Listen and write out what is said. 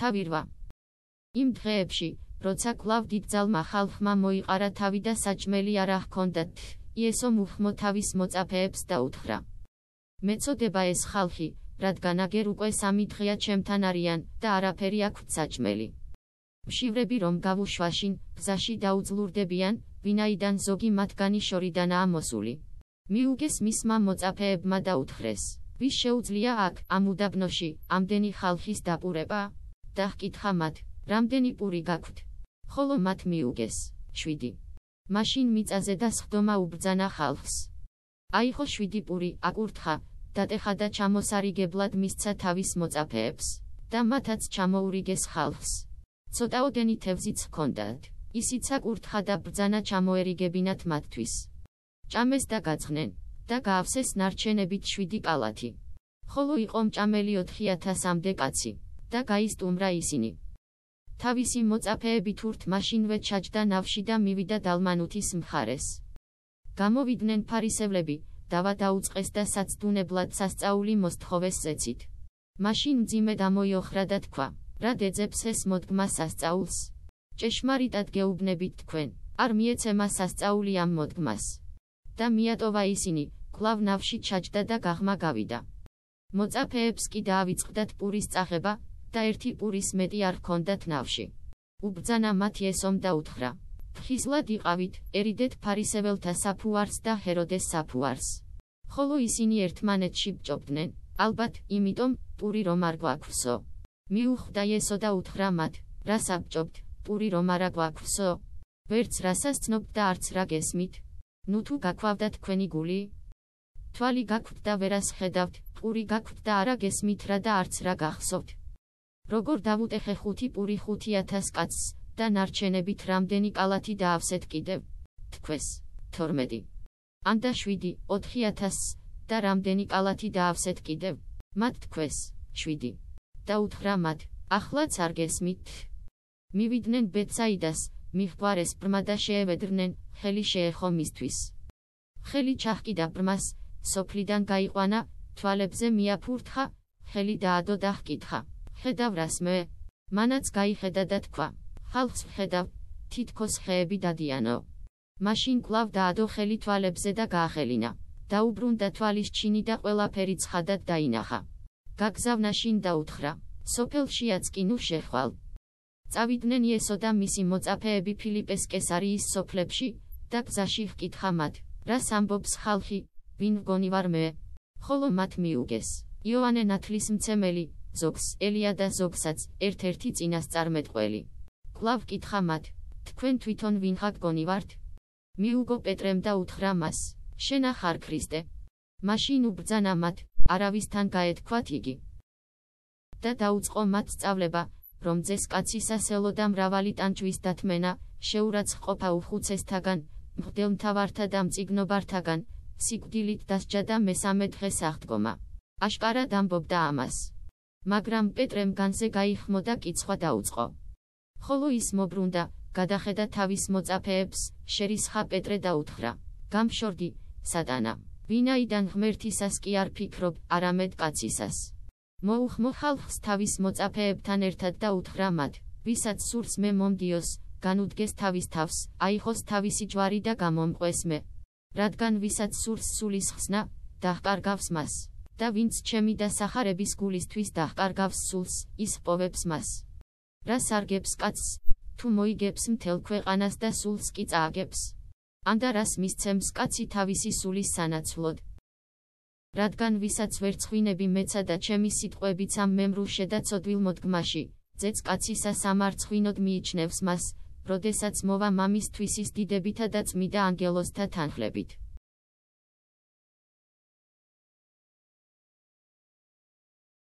თავირვა. იმ დღეებში, როცა კლავ დიდძალმა ხალხმა მოიყარა თავი და საჭმელი არ ჰქონდათ, იესო მუხმო თავის მოწაფეებს დაუთხრა. მეწოდება ეს ხალხი, რადგან აგერ უკვე სამი დღეა ჩემთან არიან და არაფერი აქვთ საჭმელი. მშივრები რომ გავუშვაშინ, გზაში დაუძლურდებიან, ვინაიდან ზოგი მათგანი შორიდანაა მოსული. მიუგეს მისმა მოწაფეებმა დაუთხრეს. ვის შეუძლია აქ, ამ უდაბნოში, ამდენი ხალხის დაპურება? და ჰკითხა მათ, რამდენი პური გაქვთ? ხოლო მათ მიუგეს, 7. მაშინ მიწაზე და სხდომა უბრძანა ხალხს. აიღო 7 პური, აკურთხა, დატეხა და ჩამოსარიგებლად მისცა თავის მოწაფეებს და მათაც ჩამოურიგეს ხალხს. ცოტაოდენი თევზიც ჰქონდათ. ისიც აკურთხა და ბრძანა ჩამოერიგებინათ მათთვის. ჭამეს და გაცხნენ და გაავსეს ნარჩენებით 7 კალათი. ხოლო იყო მჭამელი 4000-მდე კაცი და გაისტუმრა ისინი. თავისი მოწაფეები თურთ მაშინვე ჩაჯდა ნავში და მივიდა დალმანუთის მხარეს. გამოვიდნენ ფარისევლები, დავა დაუწყეს და საცდუნებლად სასწაული მოსთხოვეს ზეცით. მაშინ მძიმე დამოიოხრა და თქვა: რა დეძებს ეს მოდგმა სასწაულს? ჭეშმარიტად გეუბნებით თქვენ, არ მიეცემა სასწაული ამ მოდგმას. და მიატოვა ისინი, კლავ ნავში ჩაჯდა და გაღმა გავიდა. მოწაფეებს კი დაავიწყდათ პურის წაღება და ერთი პურის მეტი არ ჰქონდათ ნავში. უბძანა მათ ესომ და უთხრა: ხიზლად იყავით, ერიდეთ ფარისეველთა საფუარს და ჰეროდეს საფუარს. ხოლო ისინი ერთმანეთში ბჭობდნენ, ალბათ, იმიტომ, პური რომ არ გვაქვსო. მიუხვდა ესო და უთხრა მათ, რა საბჭობთ, პური რომ არა გვაქვსო? ვერც რასას ცნობთ და არც რა გესმით? ნუ თუ გაქვავდა თქვენი გული? თვალი გაქვთ და ვერას ხედავთ, პური გაქვთ და არა გესმით რა და არც რა გახსოვთ? როგორ დავუტეხე 5 პური 5000 კაცს და ნარჩენებით რამდენი კალათი დაავსეთ კიდევ? თქვენს 12 ან და 7 4000-ს და რამდენი კალათი დაავსეთ კიდევ? მათ თქვენს 7 და უთხრა მათ ახლაც არ გესმით? მივიდნენ ბეთსაიდას მიხვარეს ბრმა და შეევედრნენ ხელი შეეხო მისთვის. ხელი ჩახკიდა ბრმას სოფლიდან გაიყვანა თვალებზე მიაფურთხა ხელი დაადო და ჰკითხა. ხედავ რას მე? მანაც გაიხედა და თქვა, ხალხს ხედავ, თითქოს ხეები დადიანო. მაშინ კლავ დაადო ხელი თვალებზე და გაახელინა. დაუბრუნდა თვალის ჩინი და ყველაფერი ცხადად დაინახა. გაგზავნაშინ დაუთხრა, სოფელშიაც კი ნუ შეხვალ. წავიდნენ იესო და მისი მოწაფეები ფილიპეს კესარიის სოფლებში და გზაში ჰკითხა მათ, რას ამბობს ხალხი, ვინ გონი ვარ მე? ხოლო მათ მიუგეს, იოანე ნათლისმცემელი, ზოგს ელია და ზოგსაც ერთ-ერთი წინასწარმეტყველი. კლავ კითხა მათ, თქვენ თვითონ ვინ ხარ გონი ვართ? მიუგო პეტრემ და უთხრა მას, შენ ახარ ქრისტე. მაშინ უბძანა მათ, არავისთან გაეთქვათ იგი. და დაუწყო მათ სწავლება, რომ ძეს კაცისა სელო და მრავალი ტანჯვის დათმენა, შეურაც ყოფა უხუცესთაგან, მღვდელმთავართა და მწიგნობართაგან, სიკვდილით დასჯა და მესამე დღეს აღდგომა. აშკარად ამბობდა ამას. მაგრამ პეტრემ განზე გაიხმო და კიცხვა დაუწყო. ხოლო ის მოbrunდა, გადახედა თავის მოწაფეებს, შერისხა პეტრე დაუთხრა: გამშორდი, სატანა! ვინაიდან ღმერთისას კი არ ფიქრობ, არამედ კაცისას. მოუხმო ხალხს თავის მოწაფეებთან ერთად და უთხრა მათ, ვისაც სურს მე მომდიოს, განუდგეს თავის თავს, აიხოს თავისი ჯვარი და გამომყვეს მე. რადგან ვისაც სურს სულის ხსნა, დაჰყარგავს მას. და ვინც ჩემი და სახარების გულისთვის დაჰყარგავს სულს, ის პოვებს მას. რა სარგებს კაცს, თუ მოიგებს მთელ ქვეყანას და სულს კი წააგებს? ანდარას მისცემს კაცი თავისი სულის სანაცვლოდ. რადგან ვისაც ვერ ცხვინები მეცა და ჩემი სიტყვებიც ამ მემრუშე და ცოდვილ მოდგმაში, ძეც კაცისა სამარცხვინოდ მიიჩნევს მას, როდესაც მოვა მამის თვისის დიდებითა და წმიდა ანგელოზთა თანხლებით.